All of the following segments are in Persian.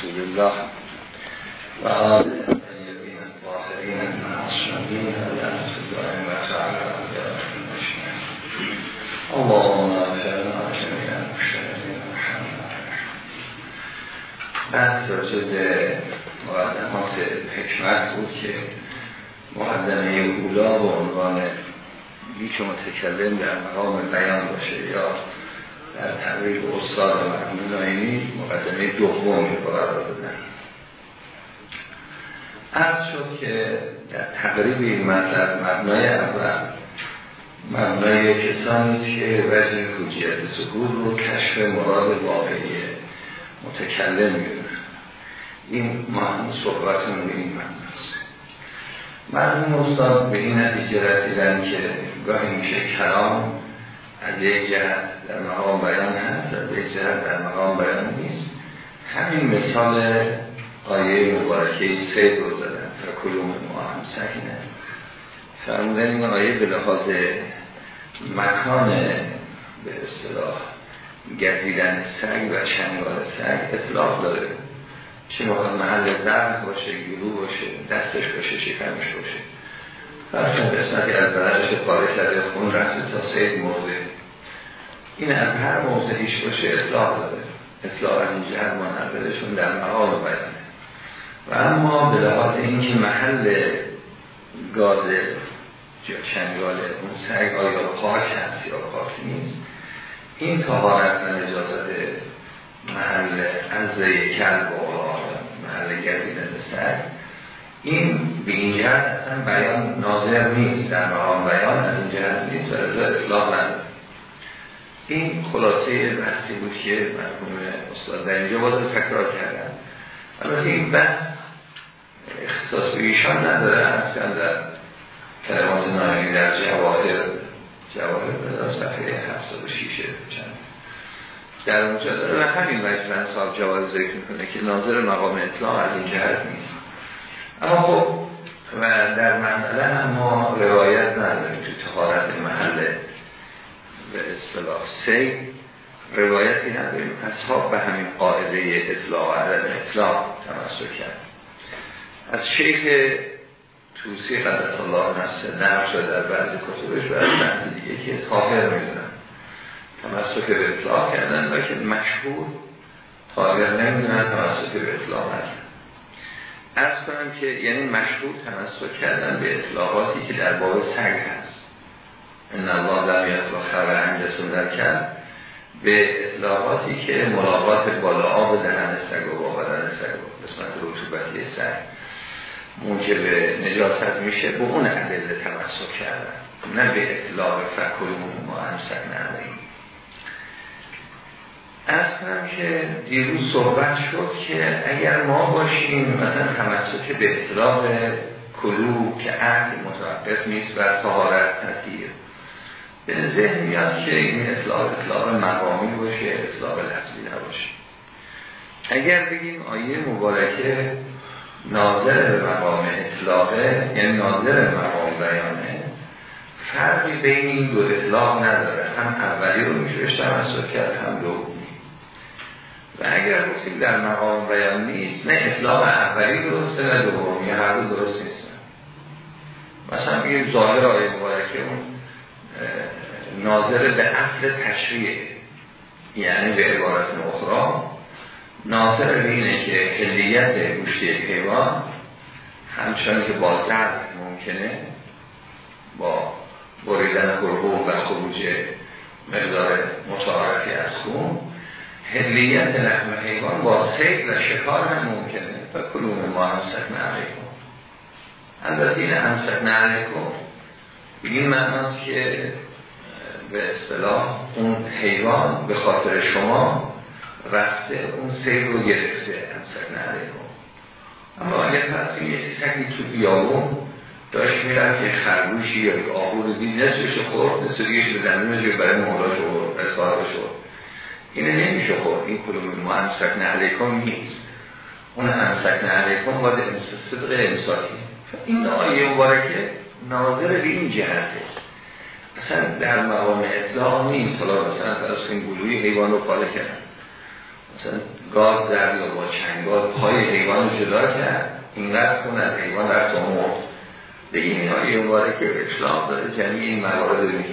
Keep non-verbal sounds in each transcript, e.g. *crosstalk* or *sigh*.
رسول الله. و اللهم بحث به مقدمات حکمت بود که مقدمه اولا به عنوان هیچ متکلم در مقام بیان باشه یا در تقریب استاد مرحوم نایمی مقدمه دومی قرار دادن. از شد که در تقریب این مطلب مبنای اول مبنای کسانی که وجه حجیت سکور رو کشف مراد واقعی متکلم می‌دونن. این معنی صحبتون به این معنی است. مرحوم استاد به این نتیجه رسیدن که گاهی میشه کلام از یک جهت در مقام بیان هست از یک جهت در مقام بیان نیست. همین مثال آیه مبارکه سید رو زدن فکلوم ما هم سکنه فرمودن این آیه به لحاظ مکان به اصطلاح گزیدن سگ و چنگال سگ اطلاق داره. چه موقع محل ضرب باشه گلو باشه دستش باشه شکمش باشه. فرصا قسمتی از بدنش پاره کرده خون رفته تا سید مرده. این از هر موضعیش باشه اطلاق داره. اطلاق از این جهت منقلشون در مقام بیانه و اما به لحاظ اینکه محل گاز چنگال اون سگ آیا پاک هست یا پاک نیست این تهارت و نجازت محل عرضه کلب و محل گزینه سگ این به این جهت اصلا بیان ناظر نیست. در مقام بیان از این جهت نیست. و اطلاق نداره. این خلاصه بحثی بود که مرحوم استاد در اینجا باید تکرار کردن. البته این بحث اختصاص به ایشان نداره اصلا در کلمات نایمی در جواهر جواهر بذار صفحه 76 چند. در اونجا داره. و همین مجمع صاحب جواهر ذکر می‌کنه که ناظر مقام اطلاق از این جهت نیست. اما خب و در مسئله هم ما روایت نداریم تو تهارت محل به اصطلاح سی روایتی نداریم. اصحاب به همین قاعده اطلاع عدد اطلاع تمسک کرد. از شیخ توسی قدس الله نفسه نرم شده در بعضی کتبش و از بعضی دیگه که طاهر می‌دونن. تمسک به اطلاع کردن و که مشهور طاهر نمی‌دونن تمسک به اطلاع ندارن از کنم که یعنی مشهور تمسک کردن به اطلاعاتی که در باب سگ هست. ان الله لم خبر انجسون در کرد به اطلاعاتی که ملاقات بالا آب دهن سگ و بدن سگ و قسمت رطوبتی سگ موجب نجاست میشه به اون عدل تمسک کردن. نه به اطلاع فکرمون ما همسک نداریم. کنم که دیروز صحبت شد که اگر ما باشیم مثلا تمسک به اطلاع کلو که عهد متوقف نیست و طهارت تطهیر به ذهن میاد که این اطلاع اطلاع مقامی باشه اطلاع لفظی نباشه. اگر بگیم آیه مبارکه ناظر به مقام اطلاقه یعنی ناظر به مقام بیانه فرقی بین این دو اطلاق نداره. هم اولی رو میشه تمسک کرد هم دومی. و اگر گفتیم در مقام بیان نیست نه اطلاق اولی درسته و دومی هر دو درست نیست مثلا بگیم ظاهر آیه مبارکه اون ناظر به اصل تشریع یعنی به عبارت اخرى. ناظر به اینه که هلیت گوشتی حیوان همچنان که با ضرب ممکنه با بریدن قربون و خروج مقدار متعارفی از خون هلیت لحم حیوان با سید و شکار هم ممکنه. و کلوم ما همسک نعلیکم البته این همسک نعلیکم این معناست که به اصطلاح اون حیوان به خاطر شما رفته اون سیر رو گرفته همسر نعلیکم اما اگر پس یه سگی تو بیابون داشت می‌رفت یه خرگوشی یا یک آهو رو دید نصفش خورد نصف به برای مولا شد اصلاح شد اینه نمیشه خورد. این کلوم ما همسک نعلیکم نیست. اون همسک نعلیکم باید صدق امساکی این آیه مبارکه ناظر به این جهته اصلا در مقام اطلاع نیست. حالا مثلا فرض کنیم گلوی حیوان رو پاله کردن مثلا گاز در یا با چنگال پای حیوان جدا کرد. اینقدر خون از حیوان در تو مرد. بگیم اینا یه مباره که اسلام داره. جمعی این موارد میگه.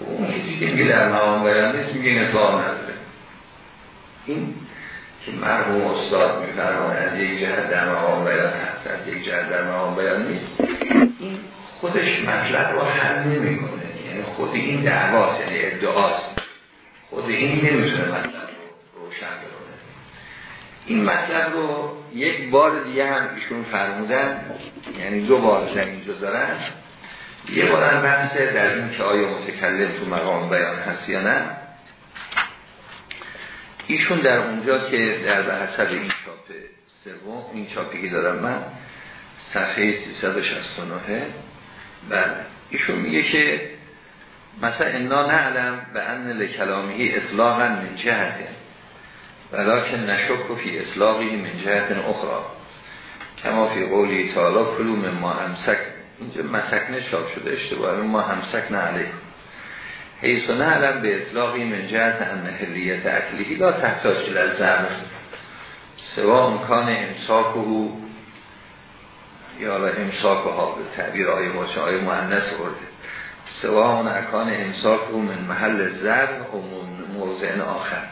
اون کسی که میگه در مقام بیان نیست میگه نطاق نداره. این که مرحوم استاد میفرمان از یک جهت در مقام بیان هست از یک جهت در مقام بیان نیست. این خودش مطلب رو حل نمی‌کنه. خود این دعواست یعنی ادعاست. خود این نمی‌تونه مطلب رو روشن بکنه. این مطلب رو یک بار دیگه هم ایشون فرمودن یعنی دو بار زمین دارن. یه بار هم بحثه در این که آیا متکلم تو مقام بیان هست یا نه. ایشون در اونجا که در به این چاپ سوم این چاپی که دارم من صفحه 369 بله. ایشون میگه که مثلا انا نعلم به ان لکلامی اطلاقا من جهته ولیکن نشک فی اصلاقی من جهت اخرى کما فی قولی تعالی کلوم ما امسک اینجا مسکنه چاپ شده اشتباه. ما همسک نه حیث نعلم به اطلاقی من جهت ان حلیت اکلیهی لا تحتاج للزمر سوا امکان امساک او یا امساک ها به تعبیر آیه باشه آیه معنیس ورده سوا اون اکان امساک او من محل زر و موضع آخر.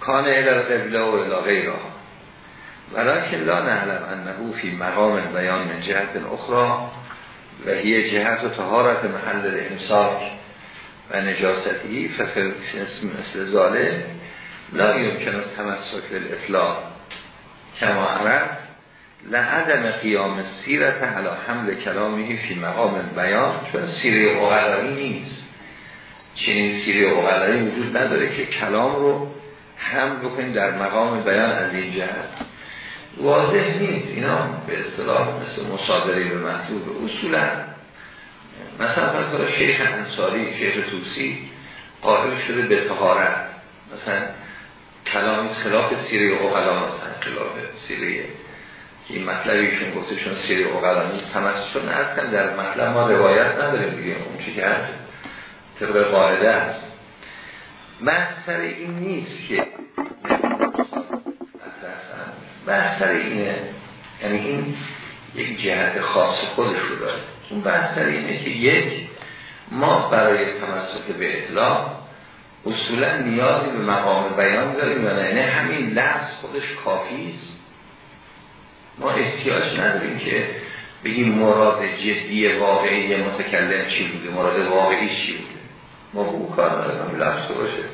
کان الى قبله و الى غیرها. ولیکن لا نعلم انه فی مقام بیان من جهت اخرى و هی جهت و طهارت محل امساک و نجاستی ففر مثل ظالم لا یمکن تمسک الاطلاع کما عرف لعدم قیام سیرت علا حمل کلامی فی مقام بیان چون سیره اغلایی نیست. چنین سیره اغلایی وجود نداره که کلام رو هم بکنیم در مقام بیان از این جهت. واضح نیست. اینا به اصطلاح مثل مصادره به محضوب اصولا مثلا فرض شیخ انصاری شیخ توسی قائل شده به تهارت مثلا کلامی خلاف سیره اغلا مثلا خلاف سیره که این مطلبیشون گفته چون نیست تمسشون از در مطلب ما روایت نداریم بگیم اون چی که هست طبق قاعده است. بحث سر این نیست که سر اینه یعنی این یک جهت خاص خودش رو داره. اون سر اینه که یک ما برای تمسک به اطلاع اصولا نیازی به مقام بیان داریم یا نه. همین لفظ خودش کافی است. ما احتیاج نداریم که بگیم مراد جدی واقعی متکلم چی بوده مراد واقعی چی بوده. ما او کار ندارم لفظ باشه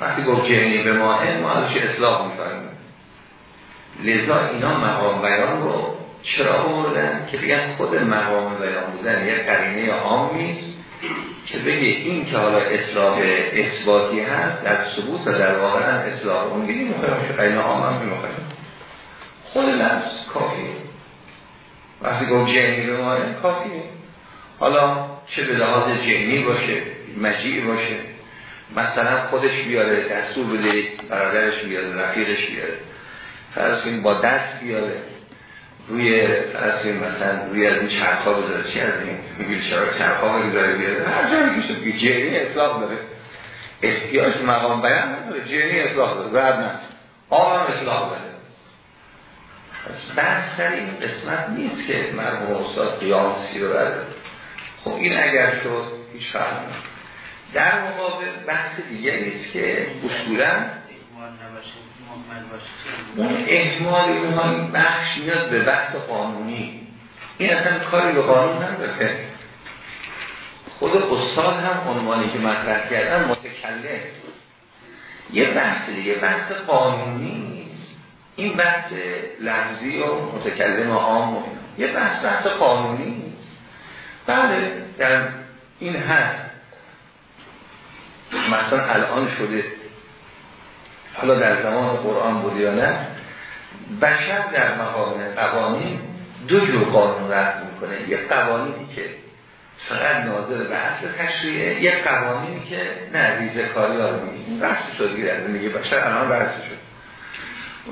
وقتی گفت جنی به ماه ما ازش اصلاح می‌کنیم. لذا اینا مقام بیان رو چرا آوردن؟ که بگن خود مقام بیان بودن یه قرینه عام نیست که بگه این که حالا اصلاح اثباتی هست در ثبوت و در واقع هم اصلاح. اون بگیم مخواهیم قرینه عام هم خود لفظ کافیه. وقتی گفت جنی به ماه کافیه. حالا چه به لحاظ جنی باشه مجیع باشه مثلا خودش بیاره دستور بده برادرش بیاره رفیقش بیاره. فرض با دست بیاره. روی فرض کنیم مثلا روی از این چرخا بذاره. چی از این ویلچر چرخا بذاره بیاره؟ هر جایی که شد جنی اصلاح داره. احتیاج مقام بیان نداره. جنی اصلاح داره. بعد نه. هم اصلاح داره. بحث سر این قسمت نیست که مرموم استاد قیام سی رو برده خب این اگر شد هیچ فرق در مقابل بحث دیگه نیست که اصولا اون احمال اونها بخش میاد به بحث قانونی. این اصلا کاری به قانون نداره. خود استاد هم عنوانی که مطرح کردن متکلم. یه بحث دیگه بحث قانونی. این بحث لحظی و متکلم عام یه بحث بحث قانونی نیست. بله در این هست مثلا الان شده. حالا در زمان قرآن بود یا نه بشر در مقام قوانین دو جور قانون رد می‌کنه. یک قوانینی که فقط ناظر به اصل تشریعه یک قوانینی که نه ریزه کاری ها رو میگه رست شد گیره میگه بشر الان رست شد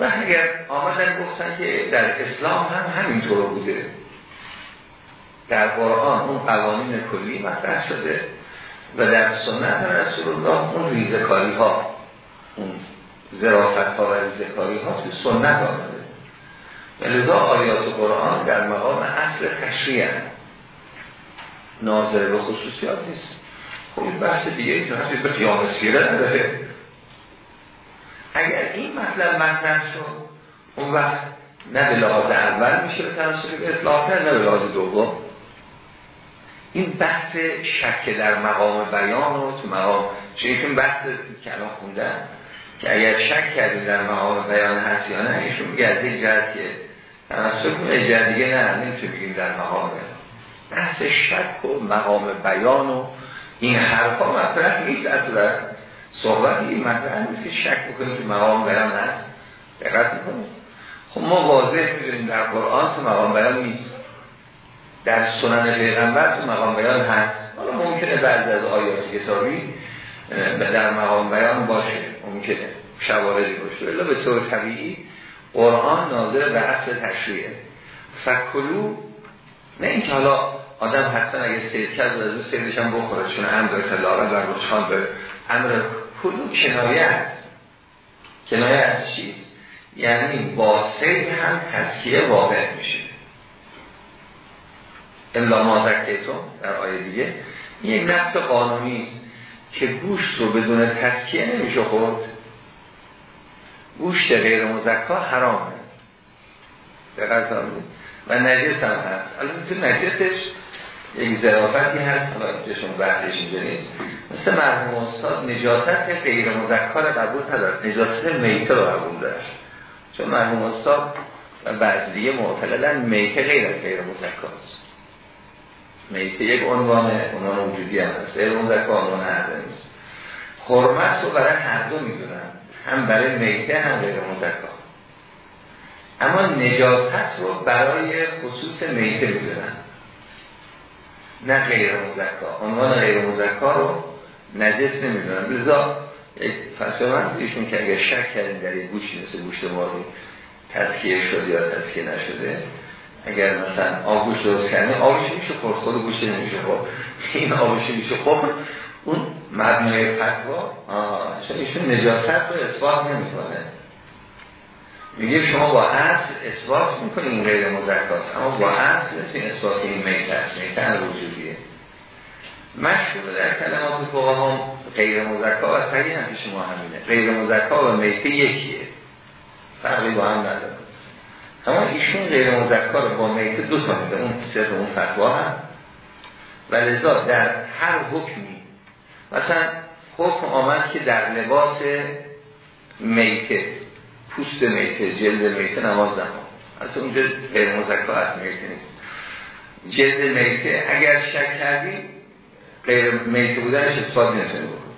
و اگر آمدن گفتن که در اسلام هم همینطور بوده در قرآن اون قوانین کلی مطرح شده و در سنت رسول الله اون ریزکاری ها اون زرافت ها و ذکاری ها توی سنت آمده. لذا آیات قرآن در مقام اصل تشریع ناظر به خصوصیات نیست. خب این بحث دیگه این به قیام سیره نداره. اگر این مطلب مطرح شد اون وقت نه به لحاظ اول میشه به تناسب به اطلاق نه به لحاظ دوم. این بحث شک در مقام بیان و تو مقام این بحث که الان خوندن که اگر شک کردیم در مقام بیان هست یا نه ایشون میگه از این جهت که تناسب کنه جهت دیگه نه نمی‌تونه بگیم در مقام بیان. بحث شک و مقام بیان و این حرفا مطرح نیست اصلا. صحبت این مطرح نیست که شک بکنیم که مقام بیان هست. دقت می‌کنیم. خب ما واضح می‌دونیم در قرآن تو مقام بیان نیست. در سنن پیغمبر تو مقام بیان هست. حالا ممکنه بعضی از آیات کتابی در مقام بیان باشه. ممکنه شواهدی باشه. ولی به طور طبیعی قرآن ناظر به اصل تشریعه. فکلو نه اینکه حالا آدم حتما اگه سید کرد از اون سیدش هم بخوره. چون هم داره بر روشان به امر کلو کنایه هست کنایه از چی؟ یعنی با هم تذکیه واقع میشه. الا ما در آیه دیگه. یک نفس قانونی که گوشت رو بدون تسکیه نمیشه خورد. گوشت غیر مزکا حرامه. دقیق و نجس هم هست. الان تو نجسش یک ظرافتی هست. حالا شما بحثش نیست مثل مرحوم استاد نجاست غیر مزکا رو قبول ندارد نجاست میته رو قبول داشت. چون مرحوم استاد و بعض دیگه معتقدن میته غیر از غیر مزکاست میته یک عنوان عنوان وجودی هم هست. غیر مزکا عنوان هرده نیست. حرمت رو برای هر دو می‌دونن. هم برای میته هم غیر مزکا اما نجاست رو برای خصوص میته می‌دونن. نه غیر مزکا عنوان غیر مزکا رو نجس نمی‌دونن لذا یک ایشون که اگر شک کردیم در یک گوشی مثل گوشت ماری تذکیه شده یا تذکیه نشده اگر مثلا آگوش درست کردیم آبش میشه خورد خود گوشت نمیشه خورد. این آبش میشه خورد. اون مبنای فتوا چون ایشون نجاست رو اثبات نمی‌کنه. میگه شما با اصل اثبات این غیر مزکاست اما با اصل نمی‌تونید اثبات این میت است میت مشهور در کلمات فقه هم غیر مزکا و صحیح هم پیش ما همینه. غیر مزکا و میته یکیه. فرقی با هم نداره. اما ایشون غیر مزکا رو با میته دو تا میده اون سر اون فتوا هم. و لذا در هر حکمی مثلا حکم آمد که در لباس میته پوست میته جلد میته نماز نما از اونجا غیر مزکا از میته نیست. جلد میته اگر شک کردیم غیر میته بودنش اثبات نمی‌تونه بکن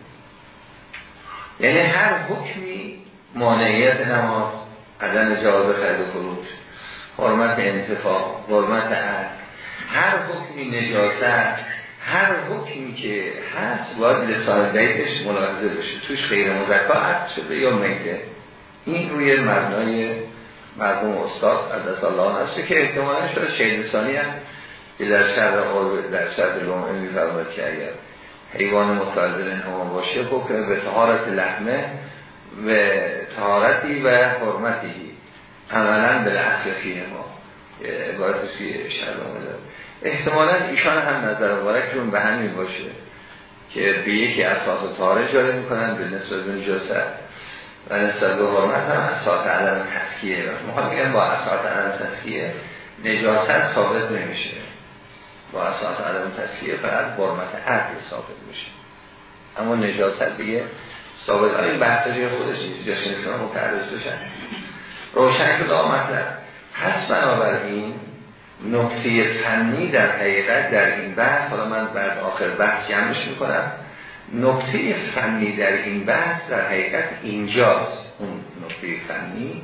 یعنی هر حکمی مانعیت نماز عدم جواز خرید و فروش حرمت انتفاع حرمت عد هر حکمی نجاست هر حکمی که هست باید لسان دیتش ملاحظه بشه. توش غیر مزکا عد شده یا میته. این روی مبنای مرحوم استاد از الله نفسه که احتمالا شده شهید هم که در شهر در شهر لومه میفرماد که اگر حیوان متعذر انهما باشه حکم به تهارت لحمه و تهارتی و حرمتی عملا به لحظه فیه ما. عبارت فیه شهر آمده احتمالا ایشان هم نظر مبارکشون به همین باشه که به یکی اساس تاره جاره می‌کنن به نسبت به نجاست و نسبت به حرمت هم اساس علم تسکیه. می‌خوام با اساس علم تسکیه نجاست ثابت نمیشه. با اساس علم تسکیه فقط حرمت عقل ثابت میشه. اما نجاست دیگه. ثابت این بحث جای خودش جاش نیست که متعرض بشن. روشن شده مطلب. پس بنابراین نکته فنی در حقیقت در این بحث حالا من بعد آخر بحث جمعش می‌کنم. نکته فنی در این بحث در حقیقت اینجاست. اون نکته فنی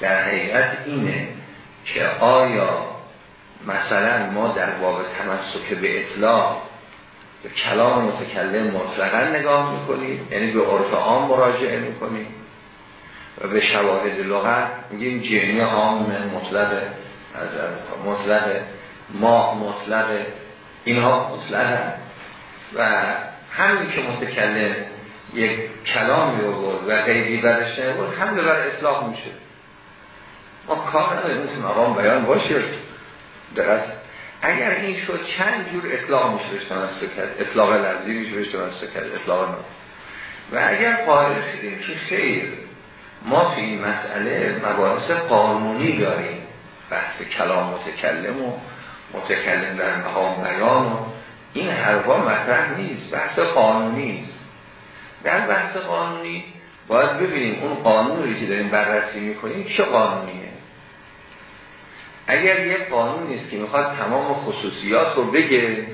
در حقیقت اینه که آیا مثلا ما در باب تمسک به اطلاع به کلام متکلم مطلقا نگاه می‌کنیم یعنی به عرف عام مراجعه می‌کنیم و به شواهد لغت میگیم جهنی عام از مطلق ما مطلق اینها مطلق و همین که متکلم یک کلامی رو بود و غیبی برش بود حمله بر اصلاح میشه. ما کار نداریم مثل مقام بیان باشه. درست اگر این شد چند جور اطلاق میشه بهش کرد اطلاق لفظی میشه بهش کرد اطلاق نام و اگر قائل شدیم که خیر ما توی این مسئله مباحث قانونی داریم. بحث کلام متکلم و متکلم در مقام بیان و این حرفا مطرح نیست. بحث قانونی است. در بحث قانونی باید ببینیم اون قانونی که داریم بررسی می‌کنیم چه قانونیه. اگر یه قانون نیست که می‌خواد تمام خصوصیات رو بگه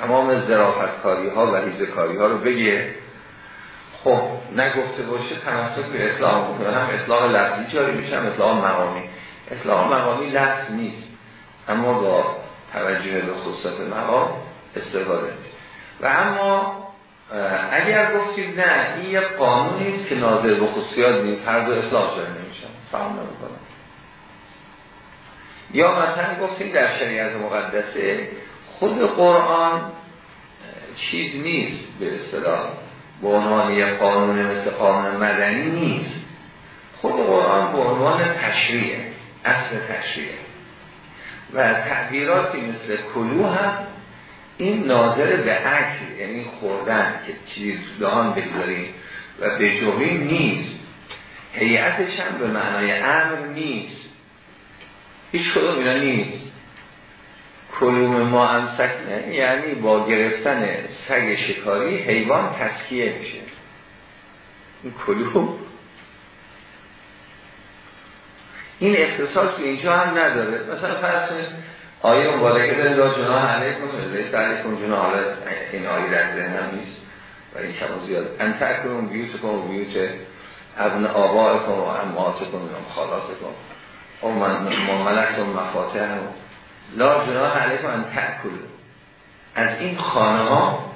تمام زرافتکاری ها و ریزکاری ها رو بگه خب نگفته باشه تمسک به اطلاق می‌کنه. هم اطلاق لفظی جاری میشه هم اطلاق مقامی اطلاق مقامی لفظ نیست. اما با توجه به خصوصات مقام استفاده و اما اگر گفتید نه این یه قانونی است که ناظر به خصوصیات نیست هر دو اصلاح شده نمیشن. فهم نمی‌کنم. یا مثلا گفتیم در شریعت مقدسه خود قرآن چیز نیست به اصطلاح به عنوان یک قانون مثل قانون مدنی نیست. خود قرآن به عنوان تشریعه اصل تشریعه. و تعبیراتی مثل کلو هم این ناظر به عکل یعنی خوردن که چیز دهان بگذاریم و به جوهیم نیست. هیئتش هم به معنای امر نیست. هیچ کدوم اینا نیست. کلوم ما هم سکنه یعنی با گرفتن سگ شکاری حیوان تسکیه میشه. این کلوم. این اختصاص به اینجا هم نداره. مثلا فرض آیه مبارکه داره لا جناح علیکم لیس علیکم جناح. حالا این آیه در ذهنم نیست و این کم زیاد. انت اکرم بیوتکم و بیوت ابن آبائکم و اماتکم و خالاتکم. و من ملکتم مفاتح لا جناح علیکم ان تأکل. از این خانه ها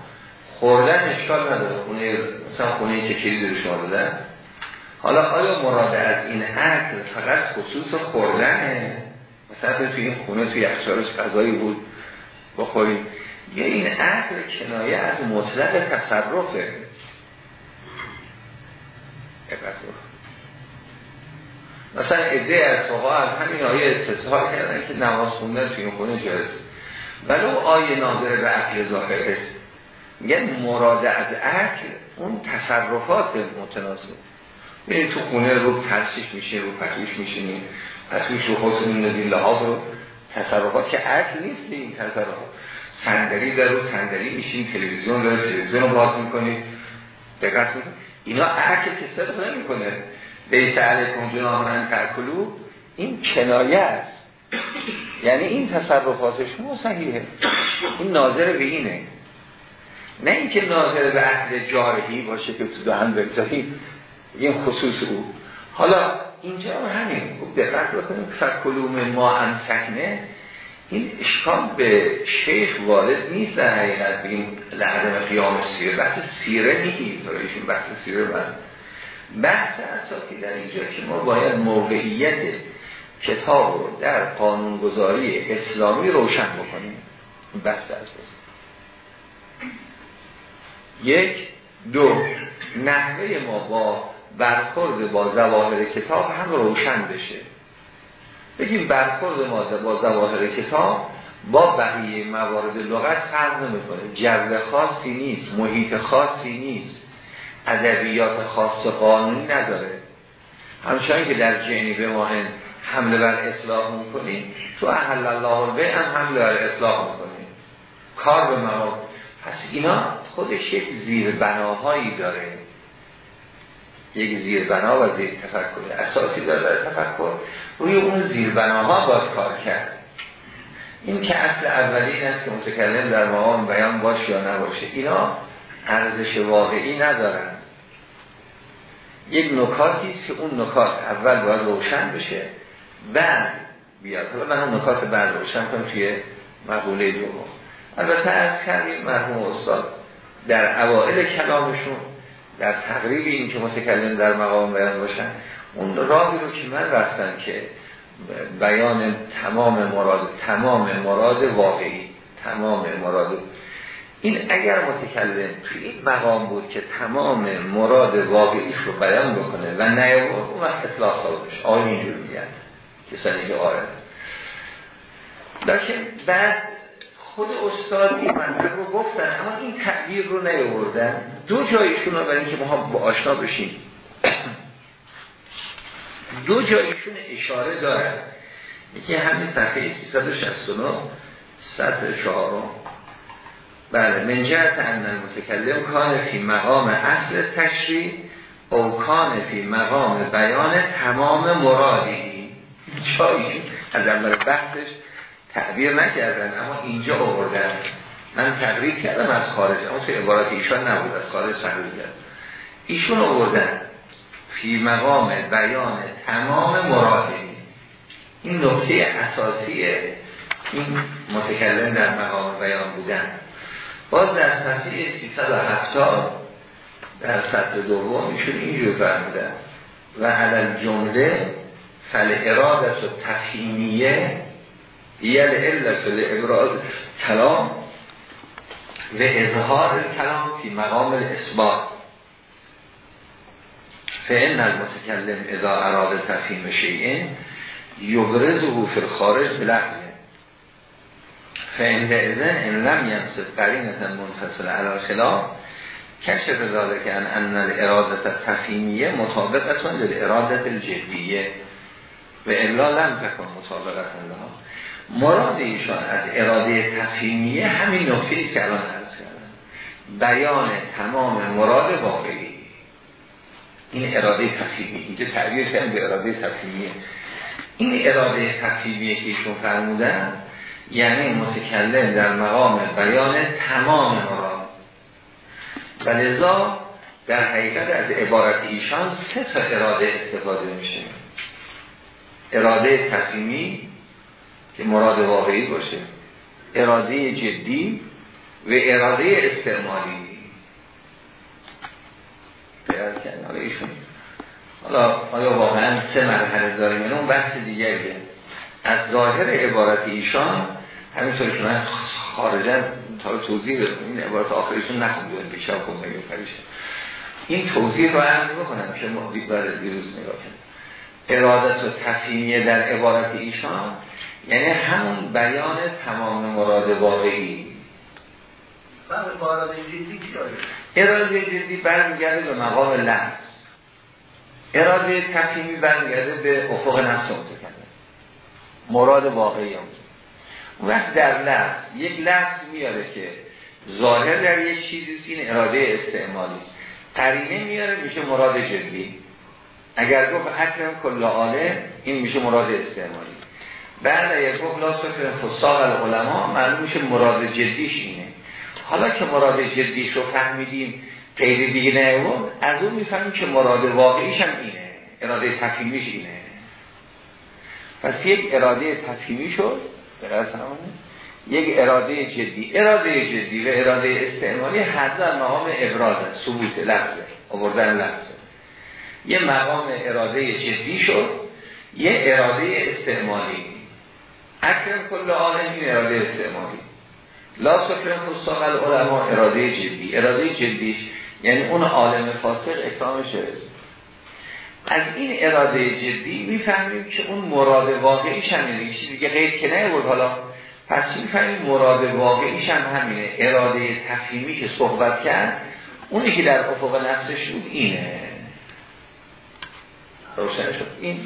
خوردن اشکال نداره. خونه مثلا خونه که کلید رو شما دادن. حالا آیا مراد از این عقل فقط خصوص خوردنه؟ مثلا توی این خونه توی یخچالش غذایی بود. بخوریم. یا این عقل کنایه از مطلق تصرفه. مثلا عده از فقها از همین آیه استثار کردن که نماز خوندن توی خونه جایز ولو آیه ناظر به عقل ظاهره. میگن مراد از عقل اون تصرفات متناسب. یعنی تو خونه رو ترسیش میشه رو پتوش میشینی پتوش رو حسن این لحاظ رو. تصرفات که عقل نیست این تصرفات. صندلی در رو صندلی میشین تلویزیون داره تلویزیون رو باز می‌کنی. دقت می‌کنی. اینا عقل که صدق نمی‌کنه. بیت علیکم جناح من ترکلو این کنایه است. یعنی این تصرفات شما صحیحه. این ناظر به اینه. نه اینکه ناظر به عقل جارهی باشه که تو دهن بگذاری این خصوص او. حالا اینجا هم همین. خوب دقت بکنیم فکلوم ما هم سکنه این اشکام به شیخ وارد نیست در حقیقت. بگیم لعدم قیام سیره. بحث سیره نیست. برایشون بحث سیره بند. بحث اساسی در اینجا که ما باید موقعیت کتاب رو در قانونگذاری اسلامی روشن بکنیم. بحث اساسی. یک دو نحوه ما با برخورد با زواهر کتاب هم روشن بشه. بگیم برخورد ما با زواهر کتاب با بقیه موارد لغت فرق نمی‌کنه. جو خاصی نیست محیط خاصی نیست. ادبیات خاص قانونی نداره. همچنان که در به ما حمله بر اصلاح می‌کنیم تو احل الله به هم حمله بر اصلاح می‌کنیم. کار به ما پس اینا خودش یک زیر بناهایی داره. یک زیر بنا و زیر تفکر. اساسی داره تفکر. روی اون زیر بناها باید کار کرد. این که اصل اولی است که متکلم در مقام بیان باش یا نباشه اینا ارزش واقعی ندارن. یک نکاتی است که اون نکات اول باید روشن بشه بعد بیاد. حالا من اون نکات بعد روشن کنم توی مقوله دوم. البته از کردیم مرحوم استاد در اوائل کلامشون در تقریب این که متکلم در مقام بیان باشن اون راهی رو که من رفتم که بیان تمام مراد تمام مراد واقعی تمام مراد این اگر متکلم توی این مقام بود که تمام مراد واقعیش رو بیان بکنه و نیاورد اون وقت اصلاح صاحبش آقای اینجور میگن. کسانی که آره. لیکن بعد خود استاد این منطق رو گفتن اما این تعبیر رو نیاوردن. دو جایشون رو برای اینکه ما با آشنا بشیم. دو جایشون اشاره دارن. یکی همین صفحه 369 سطح چهارم. بله من جهت ان المتکلم کان فی مقام اصل تشریع او کان فی مقام بیان تمام مرادی جایی از اول بحثش تعبیر نکردن اما اینجا آوردن. من تقریب کردم از خارج اما تو عبارات ایشان نبود از خارج تقریب کرد ایشون آوردن فی مقام بیان تمام مرادی این نکته اساسی این متکلم در مقام بیان بودن. باز در صفحه 370 در سطر دوم ایشون اینجور فرمودن. و علل جمله فل ارادت و تفهیمیه یل علت ابراز کلام و اظهار کلام فی مقام الاثبات. فعن المتکلم اذا اراد تفهیم شیئن یبرزه فی الخارج بلحظه فعند ازن ان لم ینصف قرینتا منفصل علی خلاف کشف ذالک ان ان الارادت تفهیمیه مطابقتون للارادت الجدیه. و الا لم تکن مطابقت لها. مراد ایشان از اراده تفهیمیه همین نکته که الان عرض کردن بیان تمام مراد واقعی. این اراده تفهیمی اینجا تعبیر کردن به اراده تفهیمیه این اراده تفهیمیه که ایشون فرمودن یعنی متکلم در مقام بیان تمام مراد و لذا در حقیقت از عبارت ایشان سه تا اراده استفاده میشه. اراده تفهیمی که مراد واقعی باشه اراده جدی و اراده استعمالی. حالا آیا واقعا سه مرحله داریم؟ یعنی اون بحث دیگریه از ظاهر عبارت ایشان همینطور که من خارجا تا توضیح بدم این عبارت آخرشون نخوندیم بیشتر کنم این توضیح رو عرض بکنم که ما برای دیروز نگاه کنیم. ارادت و تفهیمیه در عبارت ایشان یعنی همون بیان تمام مراد واقعی. اراده جدی برمیگرده به مقام لحظ اراده تفهیمی برمیگرده به افق نفس. مراد واقعی هم. وقت در لحظ یک لحظ میاره که ظاهر در یک چیزی این اراده استعمالی قرینه میاره میشه مراد جدی. اگر گفت اکرم کل آله این میشه مراد استعمالی. بعد اگر گفت لا سفر فساق العلماء معلوم میشه مراد جدیش اینه. حالا که مراد جدیش رو فهمیدیم غیر دیگه نیوم از اون می‌فهمیم که مراد واقعیش هم اینه. اراده تفهیمیش اینه. پس یک اراده تفهیمی شد یک اراده جدی. اراده جدی و اراده استعمالی هر در مقام ابراز ثبوت لفظه آوردن لفظه یه مقام اراده جدی شد یه اراده استعمالی. اکرم کل آن این اراده استعمالی. لا سکرم فستاق العلماء. اراده جدی. اراده جدیش یعنی اون عالم فاسق اکرامش از این اراده جدی می‌فهمیم که اون مراد واقعیش هم اینه. چیزی که غیر که بود حالا پس می‌فهمیم مراد واقعیش هم همینه. اراده تفهیمی که صحبت کرد اونی که در افق نفسش بود اینه. روشن شد. این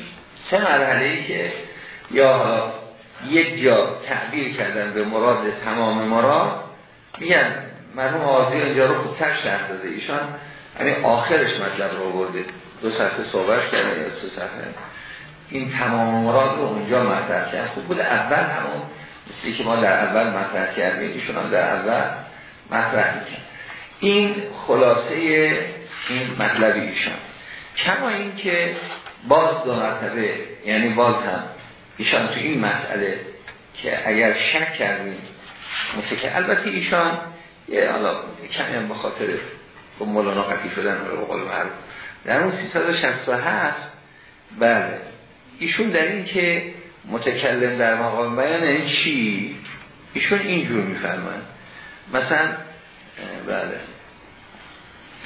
سه مرحله ای که یا یک جا تعبیر کردن به مراد تمام مراد میگن مرحوم آزی اینجا رو خوبتر داده ایشان همین آخرش مطلب رو برده دو صفحه صحبت کرده یا سه صفحه این تمام مراد رو اونجا مطرح کرد خوب بود اول همون مثلی که ما در اول مطرح کردیم ایشون هم در اول مطرح می‌کرد. این خلاصه این مطلب ایشان. کما این که باز دو مرتبه یعنی باز هم ایشان تو این مسئله که اگر شک کردیم که البته ایشان یه حالا کمی هم بخاطر با مولانا قطعی شدن به قول معروف در اون 367 بله. ایشون در این که متکلم در مقام بیان چی؟ ایشون اینجور میفرمند مثلا بله.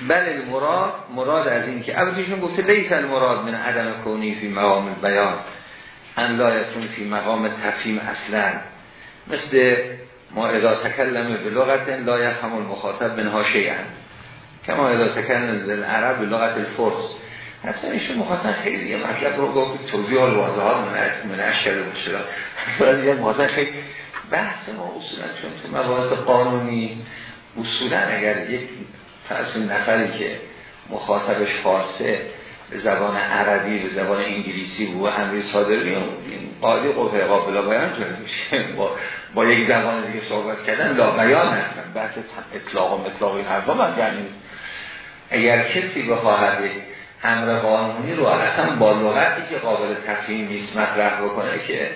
بله مراد مراد از این که اولشون گفته لیس المراد من عدم کونی فی مقام بیان ان لایتون فی مقام تفهیم اصلا. مثل ما اذا تکلم به لغت لا المخاطب منها شیئا. کما تکلم به العرب به لغت الفرس. حتی ایشون مخاطب خیلی یه مطلب رو گفت توضیح الواضح ها من اشکال مشکلات یه مخاطب خیلی بحث ما اصولا چون تو مباحث قانونی اصولا اگر یک فرض نفری که مخاطبش فارسه به زبان عربی به زبان انگلیسی و امری صادر این قاعده قوه قابل بیان میشه. با, با یک زبان دیگه صحبت کردن لا بیان هستن. بحث اطلاق و مطلاق این حرفا من یعنی اگر کسی بخواهد امر قانونی رو اصلا با لغتی که قابل تفهیم نیست مطرح بکنه که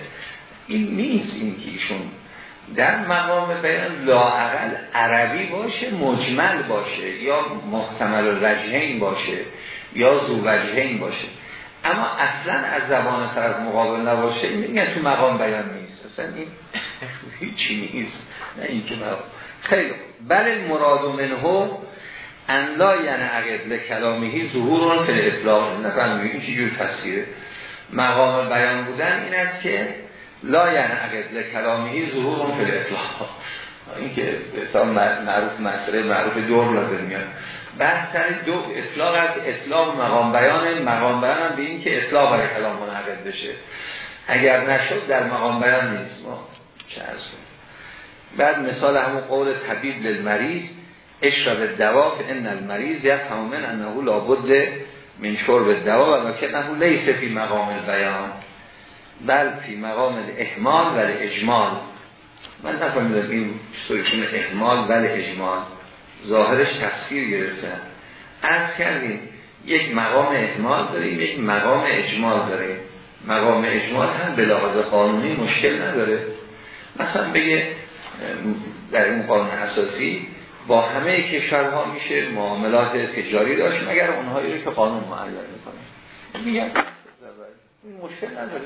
این نیست این که ایشون در مقام بیان لاعقل عربی باشه مجمل باشه یا محتمل وجهین باشه یا زو وجهین باشه. اما اصلا از زبان طرف مقابل نباشه این میگن تو مقام بیان نیست. اصلا این *laughs* هیچی نیست. نه این که مقام. خیلی بله مراد و منهو ان لا یعنی عقد لکلامیهی ظهور فی الاطلاق نفهمید این چجور تفسیره. مقام بیان بودن این است که لا یعنی عقد کلامی ظهور فی الاطلاق این که به معروف مسئله معروف دور لازم میاد. بحث سر دو اطلاق از اطلاق مقام بیان. مقام بیان هم به این که اطلاق برای کلام منعقد بشه. اگر نشد در مقام بیان نیست. ما چه از بعد مثال همون قول طبیب للمریض. اشرب دوا که ان المریض یفهم من انه لابد من شرب دوا و که انه لیس فی مقام البیان. بل فی مقام احمال و اجمال من نفهمیدم این چطوریشون احمال و اجمال ظاهرش تفسیر گرفتن از کردیم یک مقام احمال داریم یک مقام اجمال داریم. مقام اجمال هم به لحاظ قانونی مشکل نداره. مثلا بگه در این قانون اساسی با همه کشورها میشه معاملات تجاری داشت مگر اونهایی که قانون معین می‌کنه. میگن مشکل نداره.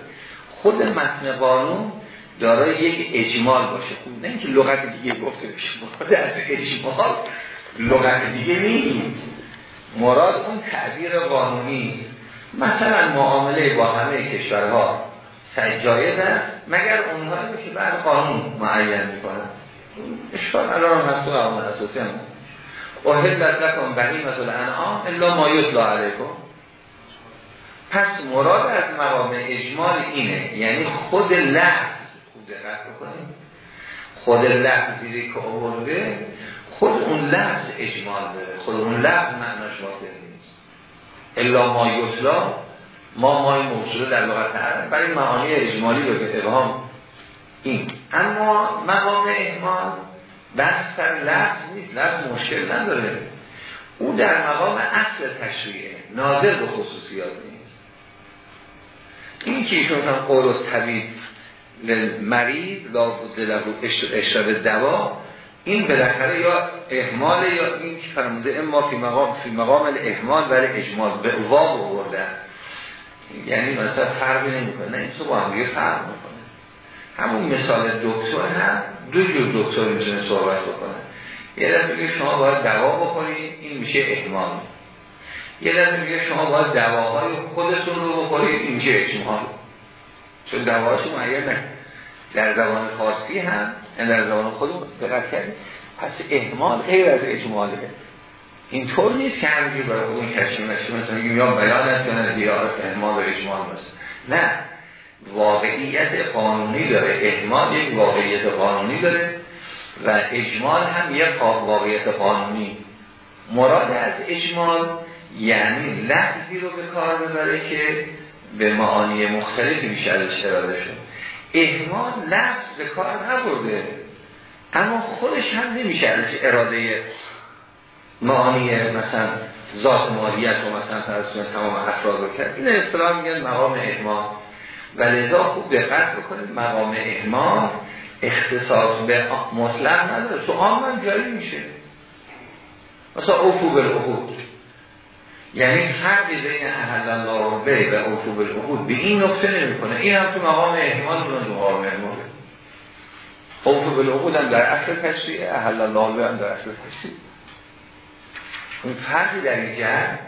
خود متن قانون دارای یک اجمال باشه. خوب نه اینکه لغت دیگه گفته بشه. از اجمال لغت دیگه نیست. مراد اون تعبیر قانونی. مثلا معامله با همه کشورها سجایه است مگر اونهایی که بعد قانون معین می‌کنن اشکال الان هست تو قانون اساسی هم احلت لکن بهی مثلا انعام الا ما یطلا علیکم پس مراد از مقام اجمال اینه یعنی خود لحظ خود دقت بکنیم. خود لحظی که آورده خود اون لحظ اجمال داره. خود اون لحظ معناش واضح نیست. الا ما یطلا ما مای موجوده در لغت عرب. برای معانی اجمالی رو به ابهام این. اما مقام اجمال بحث سر لحظ نیست لحظ مشکل نداره. او در مقام اصل تشریعه. ناظر به خصوصیات این که ایشون هم قول طبیب مریض اشرب دوا این بالاخره یا احمال یا این که فرموده اما فی مقام فی مقام الاحمال ولی اجمال به واقع بردن یعنی مثلا فرقی نمی‌کنه. نه این تو با هم فرق می‌کنه. همون مثال دکتر هم دو جور دکتر می‌تونه صحبت بکنه. یه دفعه شما باید دوا بکنید این میشه احمال یه دفعه میگه شما باید دواهای خودتون رو بخورید این چه اجمال چون دواهاش معین نه در زبان فارسی هم در زبان خودمون دقت کردیم پس احمال غیر از اجماله. اینطور نیست که همینجور برای خودمون کشیم مثلا میگیم یا بیان است یا نه احمال و اجمال نه. واقعیت قانونی داره. احمال یک واقعیت قانونی داره و اجمال هم یک واقعیت قانونی. مراد از اجمال یعنی لحظی رو به کار ببره که به معانی مختلفی میشه ازش اراده شد. احمال لحظ به کار نبرده. اما خودش هم نمیشه ازش اراده معانی مثلا ذات مالیت و مثلا تمام افراد رو کرد. این اصطلاح میگن مقام احمال و لذا خوب دقت بکنید مقام احمال اختصاص به مطلق نداره. تو آن جایی میشه. مثلا افو بالعهود. یعنی فرقی بین اهل الله به و عقوب العقود به این نقطه نمی‌کنه. این هم تو مقام احمال تو مقام احمال اوف بالعقود هم در اصل تشریعه احل الله هم در اصل تشریع. اون فرقی در این جهت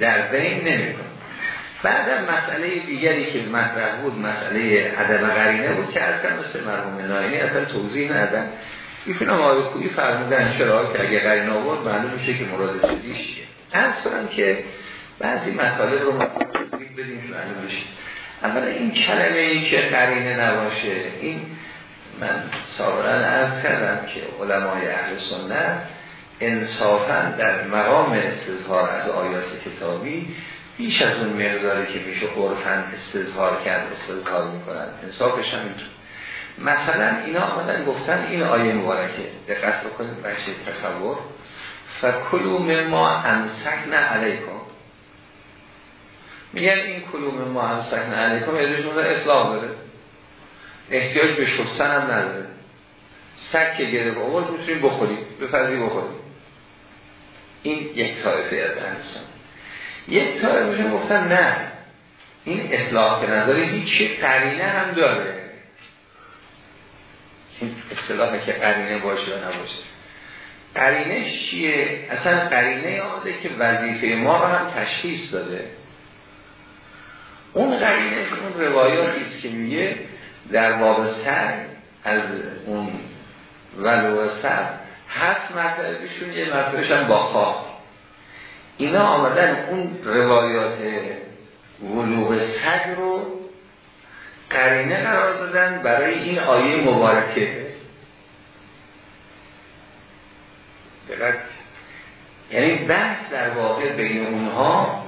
در بین نمی‌کنه. بعد مسئله دیگری که مطرح بود مسئله عدم غرینه بود که از مثل مرحوم ناینی اصلا توضیح ندن ایشون هم آقای خویی فرمودن چرا که اگه غرینه آورد معلوم میشه که مراد جدیش چیه. از کنم که بعضی مسئله رو توضیح بدیم معلوم بشه. اولا این کلمه این که قرینه نباشه این من سابقا عرض کردم که علمای اهل سنت انصافا در مقام استظهار از آیات کتابی بیش از اون مقداری که میشه عرفن استظهار کرد استظهار می‌کنن. انصافش هم اینطور. مثلا اینا آمدن گفتن این آیه مبارکه. دقت بکنید بشه تصور. فکلو ما امسکن علیکم. میگن این کلوم ما امسکن علیکم ازشون اطلاق داره. احتیاج به شستن هم نداره. سک که گرفت آورد می‌تونیم بخوریم بخوریم این یک طایفه از انسان یک طایفه گفتن نه. این اطلاق به نظر هیچ قرینه هم داره. این اصطلاحی که قرینه باشه و نباشه. قرینه چیه؟ اصلا قرینه آمده که وظیفه ما رو هم تشخیص داده. اون قرینه اون روایاتی که میگه در باب سر از اون ولو سر هفت مطلبشون یه مطلبش هم با خواه اینا آمدن اون روایات ولوغ سر رو قرینه قرار دادن برای این آیه مبارکه. یعنی بحث در واقع بین اونها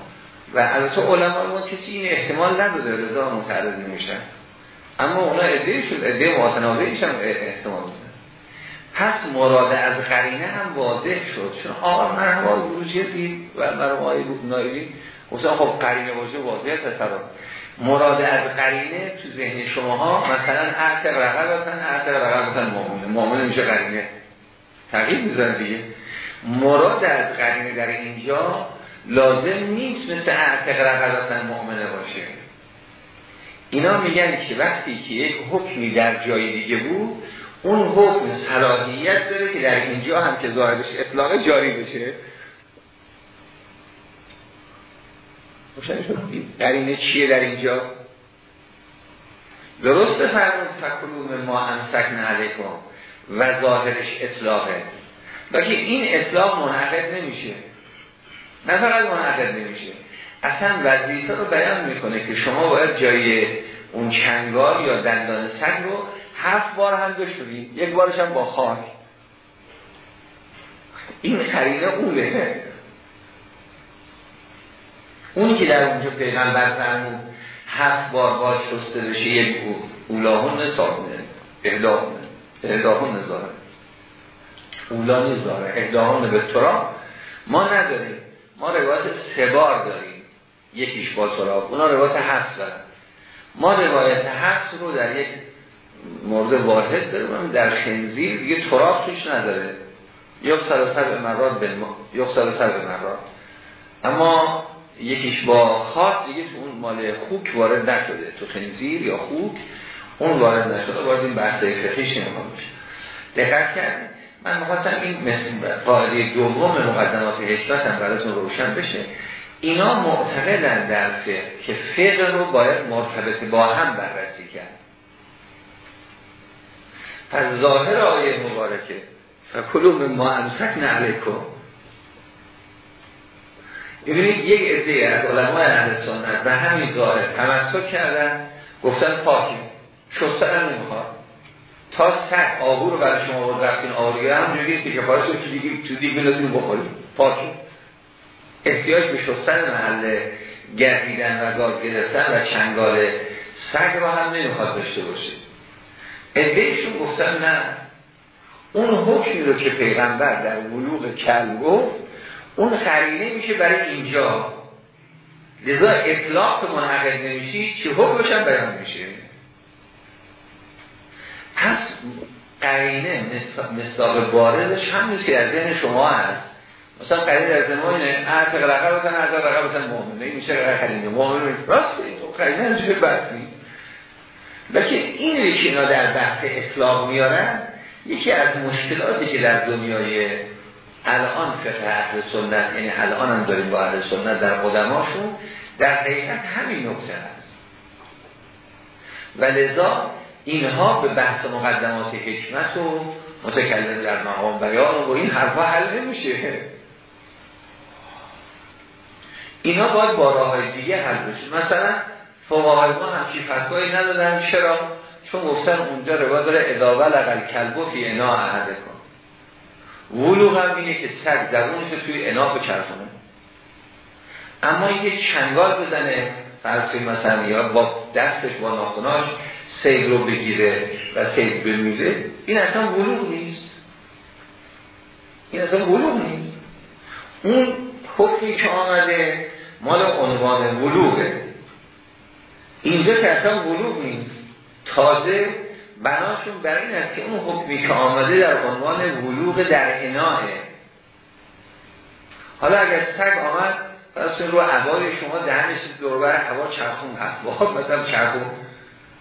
و البته علما ما کسی این احتمال نداده رضا متعرض نمیشن اما اونا عده شد عده معتنابهش هم احتمال دادن پس مراد از قرینه هم واضح شد. چون آقا مرحبا روزیه دید و مرحبا آقای نایلی گفتن خب قرینه باشه واضح تصور. مراد از قرینه تو ذهن شماها مثلا اعت رقبتن اعت رقبتن مؤمنه. مؤمنه میشه قرینه. تغییر میزن دیگه. مراد از قرینه در اینجا لازم نیست مثل اعت رقبتن مؤمنه باشه. اینا میگن که وقتی که یک حکمی در جای دیگه بود اون حکم صلاحیت داره که در اینجا هم که ظاهر بشه اطلاق جاری بشه. شد قرینه چیه در اینجا؟ درست فرمون فکرون ما انسکن علیکم و ظاهرش اطلاقه. که این اطلاق منعقد نمیشه. نه فقط منعقد نمیشه. اصلا وظیفه رو بیان می‌کنه که شما باید جای اون چنگال یا دندان سگ رو هفت بار هم بشورید یک بارش هم با خاک. این خرینه اونه. اونی که در اونجا پیغمبر فرمون هفت بار باش شسته بشه یک اولاهون صابونه اهداهون. اهداهون نظاره اولا نظاره اهداهون به ترا ما نداریم. ما روایت سه بار داریم. یکیش با تراب اونا روایت هفت دارن. ما روایت هفت رو در یک مورد واحد داریم در خنزیر دیگه تراب توش نداره. یک سر سر به یک سر سر اما یکیش با خاک دیگه تو اون مال خوک وارد نشده. تو خنزیر یا خوک اون وارد نشده. وارد این بحث فقهیش نمی‌خوام میشه دقت کرد من می‌خواستم این مثل قاعده دوم مقدمات حکمت هم براتون روشن بشه. اینا معتقدن در فقه که فقه رو باید مرتبط با هم بررسی کرد. پس ظاهر آیه مبارکه. فکلوم ما امسک نعلیکم ببینید یک عده از علمای اهل سنت به همین ظاهر تمسک کردن گفتن پاکیم شستن هم نمی‌خواد. تا سک آبو رو برای شما بود رفتین آریه هم جوری که کفارش رو تو دیگه تو دیگه بنازیم بخوریم پاکیم احتیاج به شستن محل گردیدن و گاز گرفتن و چنگال سگ رو هم نمی‌خواد داشته باشه. ادهشون گفتن؟ نه. اون حکمی رو که پیغمبر در بلوغ کل گفت اون خرینه میشه برای اینجا. لذا اطلاق منعقد نمیشی چه حکمش هم بیان میشه. پس قرینه مصداق باردش هم نیست که در ذهن شما هست. مثلا قرینه در ذهن ما اینه اعتق رقب بزن اعتق رقب بزن مؤمنه این میشه قرینه مؤمنه راست این قرینه اینجوری بحث که این که اینا در بحث اطلاق میارن یکی از مشکلاتی که در دنیای الان فقه اهل سنت یعنی الان هم داریم با اهل سنت در قدماشون در حقیقت همین نکته هست. و لذا اینها به بحث مقدمات حکمت و متکلم در مقام بیان و این حرفا حل نمیشه. اینا باید با راه دیگه حل بشه. مثلا فقهای ما همچی فتوایی ندادن. چرا؟ چون گفتن اونجا روایت داره اداوه لقل کلبو فی انا عهده کن. ولوغ هم اینه که سگ درونش توی انا بچرخونه. اما یه چنگال بزنه فرضی مثلا یا با دستش با ناخوناش سید رو بگیره و سید بمیره این اصلا ولوغ نیست. این اصلا ولوغ نیست. اون حکمی که آمده مال عنوان ولوغه. اینجا که اصلا ولوغ نیست. تازه بناشون بر این است که اون حکمی که آمده در عنوان ولوغ در اناه حالا اگر سگ آمد پس رو عبای شما دهنش دوربر هوا چرخون هست. با مثلا چرخون.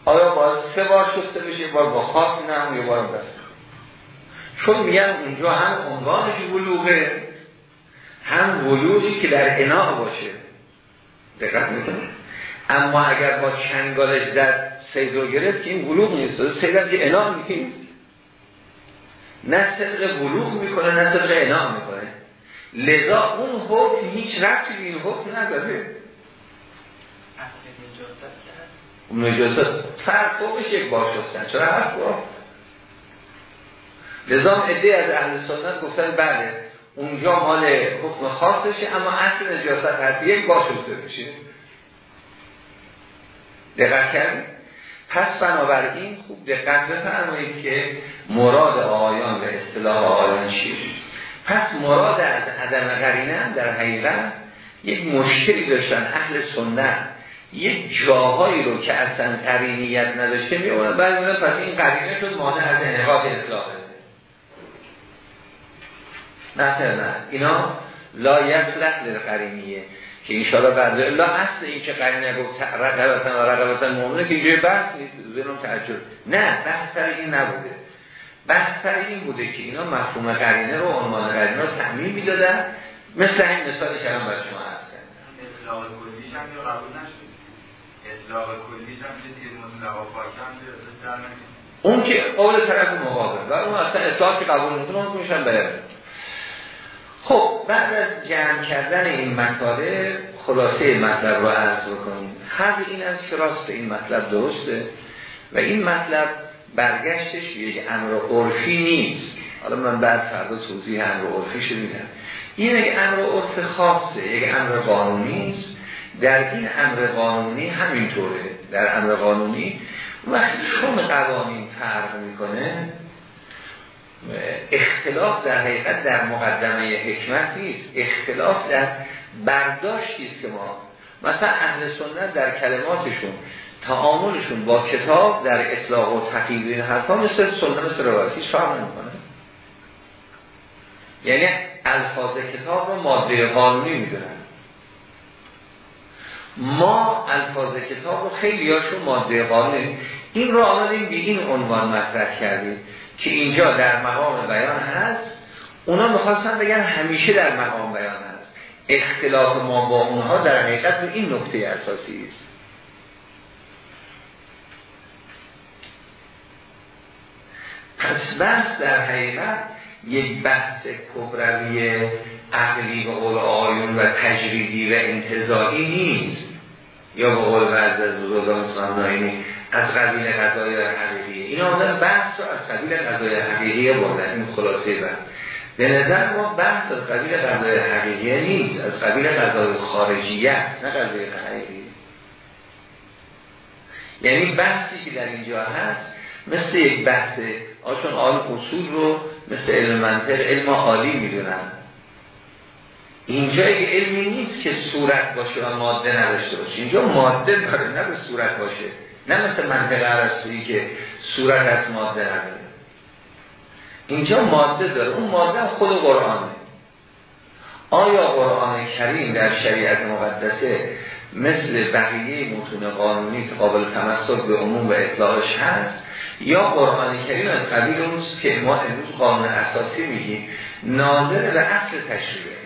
آیا باید سه بار شسته بشه بار با خاک نه یه بار بست چون میگن اونجا هم عنوانش ولوغه هم ولوغی که در اناه باشه. دقت می‌کنه اما اگر با چنگالش در سید رو گرفت که این ولوغ نیست. سید هم که انام نیست نه صدق ولوغ می‌کنه نه صدق انام می‌کنه. لذا اون حکم هیچ رفتی به این حکم نداره. اون نجاست فرق فوقش یک بار شستن چرا هفت بار لذا عده از اهل سنت گفتن بله اونجا مال حکم خاصشه اما اصل نجاست هست یک بار شسته بشه دقت کردیم؟ پس بنابراین خوب دقت بفرمایید که مراد آیان و اصطلاح آیان چیه؟ پس مراد از عدم قرینه در حقیقت یک مشکلی داشتن اهل سنت. یک جاهایی رو که اصلا قرینیت نداشته می اون بعد پس این قرینه شد مانع از انعقاد اطلاقه نه نه اینا لا یصلح للقرینیه. که انشاءالله بعد الله اصل این که قرینه گفت رقبتن و رقبتن مؤمنه که اینجای بحث نیست زنم تعجب. نه بحث سر این نبوده. بحث سر این بوده که اینا مفهوم قرینه رو عنوان قرینه رو تعمیم می‌دادن. مثل این مثال که هم برای شما هست اطلاق کلیش هم یا قبول نشد. اطلاق کلیش هم که مطلقا پاکم اون که قول طرف مقابل. و اون اصلا اطلاق که قبول نمی‌تونه اون میشن بله خب بعد از جمع کردن این مطالب خلاصه مطلب رو عرض بکنیم. هر این از که راست این مطلب درسته و این مطلب برگشتش یک امر عرفی نیست. حالا من بعد فردا توضیح امر عرفی میدم. این یک امر عرف خاصه یک امر قانونی است. در این امر قانونی همینطوره. در امر قانونی وقتی چون قوانین فرق می‌کنه اختلاف در حقیقت در مقدمه حکمت نیست. اختلاف در برداشتی است که ما مثلا اهل سنت در کلماتشون تعاملشون با کتاب در اطلاق و تقیید این حرفا مثل سنت مثل روایتی فرق نمی‌کنه. یعنی الفاظ کتاب رو ماده قانونی می‌دونن. ما الفاظ کتاب رو خیلی هاشون ماده قانونی. این رو آمدیم به این عنوان مطرح کردیم. که اینجا در مقام بیان هست اونا می‌خواستن بگن همیشه در مقام بیان هست. اختلاف ما با اونها در حقیقت این نکته اساسی است. پس بحث در حقیقت یک بحث کبروی عقلی و قول آیون و تجریدی و انتظاری نیست. یا به قول بعض از بزرگان سامنایی از قبیل قضای حقیقیه این آمدن بحث از قبیل قضای حقیقیه بردن. این خلاصه بحث. به نظر ما بحث از قبیل قضای حقیقیه نیست. از قبیل قضای خارجیه نه قضای حقیقیه یعنی بحثی که در اینجا هست مثل یک بحث. آشون آل اصول رو مثل علم منطق علم عالی می‌دونن. اینجا یک علمی نیست که صورت باشه و ماده نداشته باشه. اینجا ماده داره نه به صورت باشه. نه مثل منطقه عرصویی که صورت از ماده نداره. اینجا ماده داره اون ماده خود قرآنه. آیا قرآن کریم در شریعت مقدسه مثل بقیه متون قانونی قابل تمسک به عموم و اطلاعش هست؟ یا قرآن کریم از قبیل اونست که ما امروز قانون اساسی میگیم ناظر به اصل تشریعه.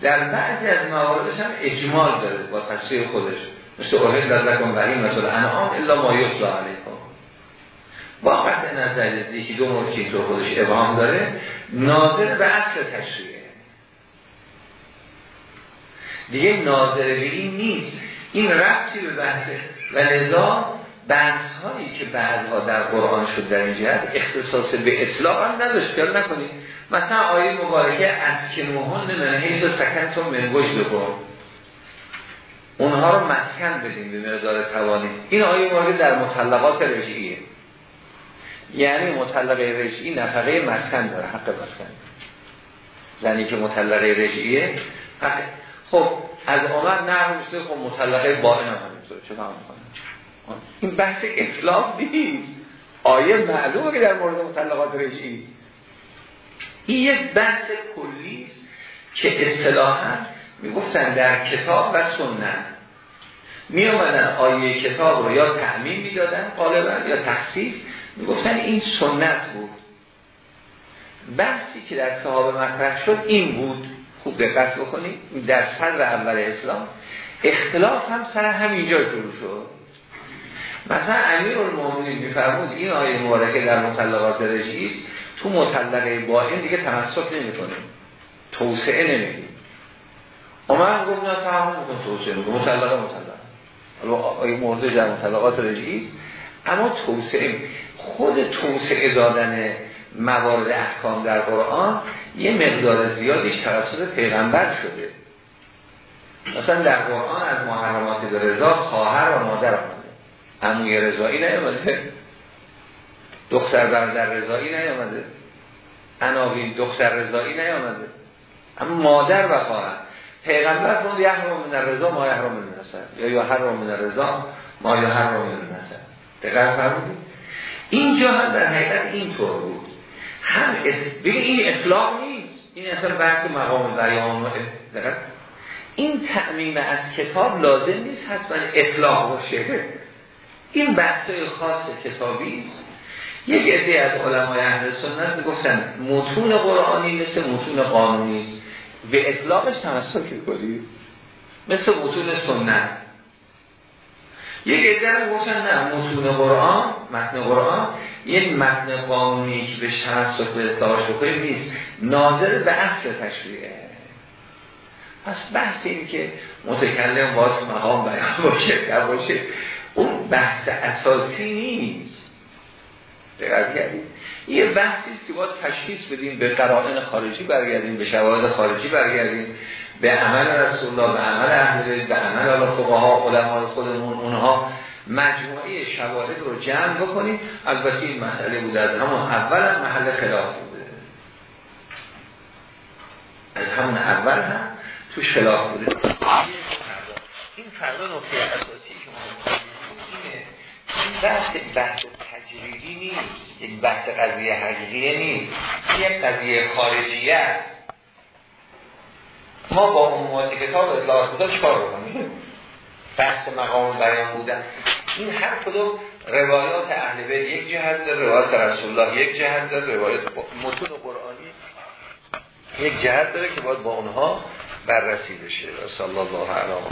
در بعضی از مواردش هم اجمال داره با تصریح خودش. مثل اوهد لازکم بریم مثل انعام الا ما یطلا علیکم. با نظر یکی دو مورد تو خودش ابهام داره ناظر به اصل تشریعه. دیگه ناظر به این نیست. این ربطی به بحثه و لذا بحث هایی که بعدها در قرآن شد در این جهت اختصاص به اطلاق هم نداشت کل نکنید. مثلا آیه مبارکه از کنوهن من حیث سکنتون من وجد بکن. اونها رو مسکن بدیم به مقدار توانی. این آیه مبارکه در مطلقات رجعیه. یعنی مطلقه رجعی نفقه مسکن داره حق مسکن. زنی که مطلقه رجعیه حق. خب از عمر نه میشه خب مطلقه باین هم همینطوره چه فهم این بحث اطلاق نیست. آیه معلومه که در مورد مطلقات رجعی. این یک بحث کلی است که اصطلاحا می‌گفتن در کتاب و سنت. می آمدن آیه کتاب رو یا تعمیم می‌دادن غالبا یا تخصیص. می‌گفتن این سنت بود. بحثی که در صحابه مطرح شد این بود. خوب دقت بکنید. در صدر اول اسلام اختلاف هم سر همینجا شروع شد. مثلا امیر المومنین میفرمود این آیه مبارکه در مطلقات رجعی تو مطلقه با دیگه تمسک نمی کنیم توسعه نمیدیم عمر گفت نه فهم میکن توسعه میکن مطلقه مطلقه. حالا مورد در مطلقات رجعی اما توسعه خود توسعه دادن موارد احکام در قرآن یه مقدار زیادیش توسط پیغمبر شده. مثلا در قرآن از محرمات رضا خواهر و مادر آمده عموی رضایی نیامده دختر برادر رضایی نیامده عناوین دختر رضایی نیامده اما مادر و خواهر. پیغمبر فرمود یحرم من رضا ما یحرم من نسب یا یا حرم من رضا ما یا حرم من نسب دقیق فرمودید اینجا هم در حقیقت اینطور بود. هم بگه این اطلاق نیست. این اصلا بحث مقام بیان دقیق این تعمیم از کتاب لازم نیست حتما اطلاق باشه. این بحث خاص کتابی است. یک عده از علمای اهل سنت می‌گفتن متون قرآنی مثل متون قانونی به اطلاقش تمسک کنید مثل متون سنت. یک عده گفتن نه متون قرآن متن قرآن یک متن قانونی که به تمسک به اطلاقش نیست. ناظر به اصل تشریعه. پس بحث این که متکلم باز مقام بیان باشه باشه اون بحث اساسی نیست. دقیق کردیم یه بحثی که باید تشخیص بدیم به قرائن خارجی برگردیم به شواهد خارجی برگردیم به عمل رسول الله به عمل اهل به عمل الله فقها علمای خودمون اونها مجموعه شواهد رو جمع بکنیم. البته این مسئله بود از همون اول هم محل خلاف بوده. از همون اول هم تو خلاف بوده. این فردا نقطه اساسی که ما این بحث بحث تجریدی نیست. یک بحث قضیه حقیقی نیست. یک قضیه خارجی است. ما با عمومات کتاب اطلاع بودا چکار بکنیم. بحث مقام بیان بودن. این هر کدوم روایات اهل بیت یک جهت داره روایات رسول الله یک جهت داره روایات متون قرآنی یک جهت داره که باید با اونها بررسی بشه. صلی الله علیه